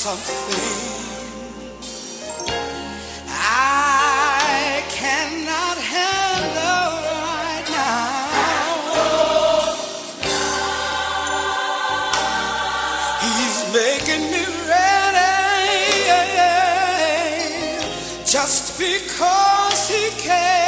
something I cannot handle right now. He's making me ready just because he can.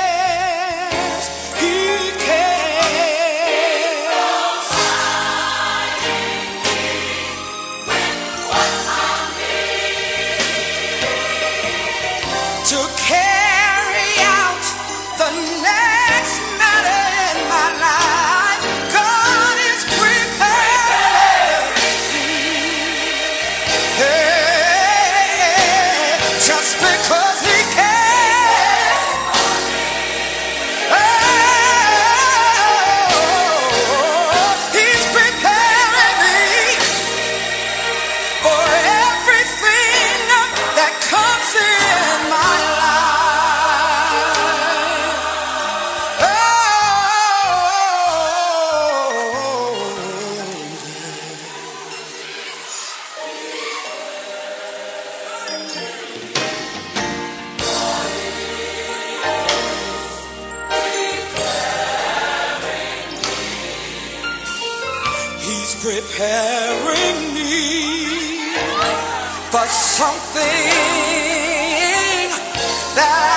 preparing me. For something that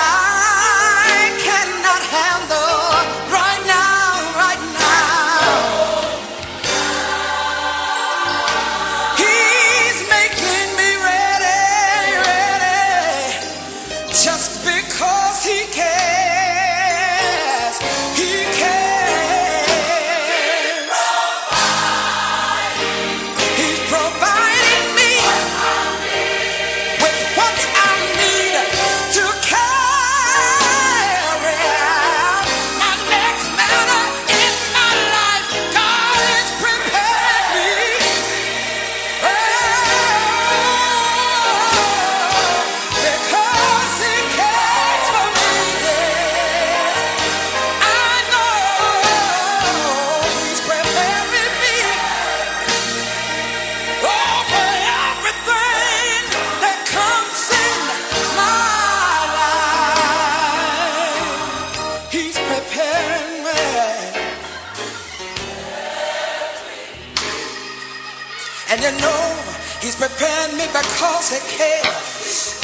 And you know he's prepared me because he cares.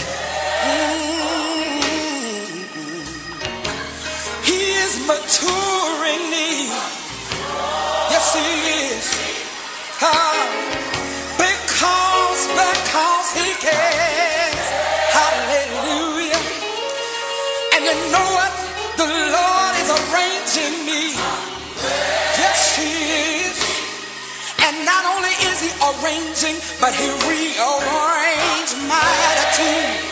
Mm. He is maturing me. Yes, he is. Ah. arranging, but he rearranged my attitude.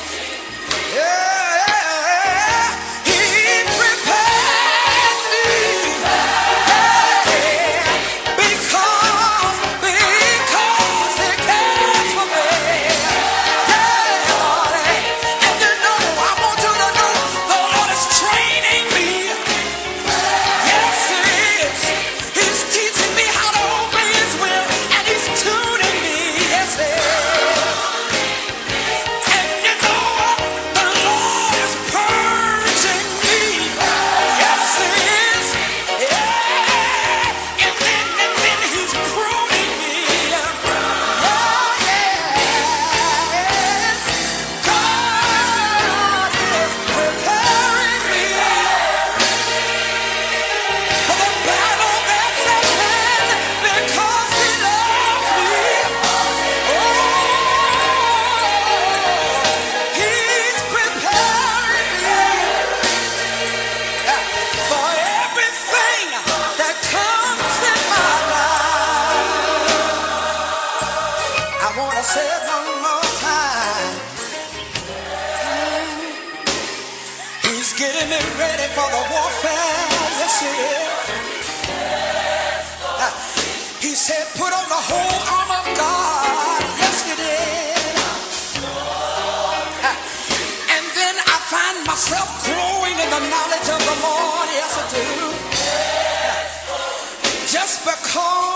Because,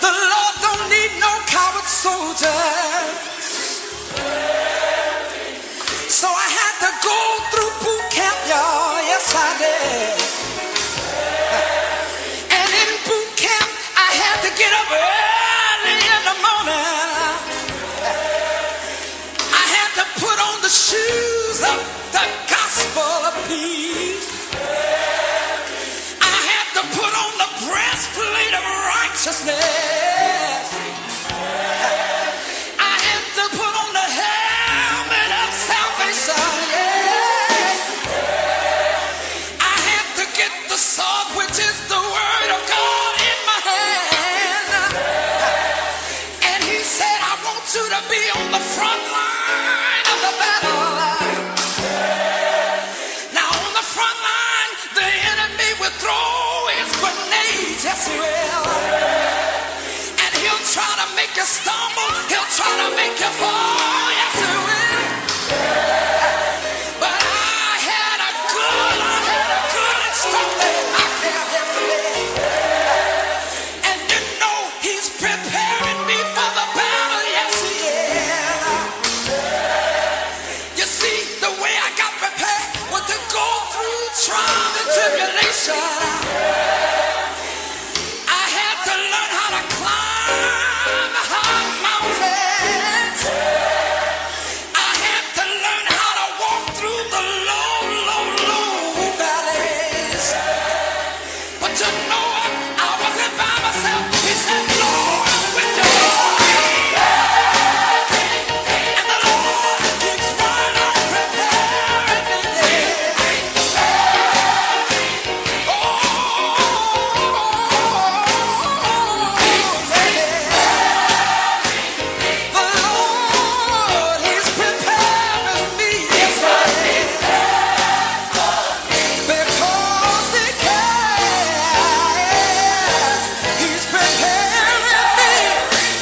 The Lord don't need no coward soldier. So I had to go through boot camp, y'all. Yes, I did. And in boot camp, I had to get up early in the morning. I had to put on the shoes of the gospel of peace. I to put on the helmet of salvation. I to get the sword, which is the word of God, in my hand. And he said, I want you to be on the front line of the battle. Now on the front line, the enemy will throw his grenades, yes he will. Make you fall.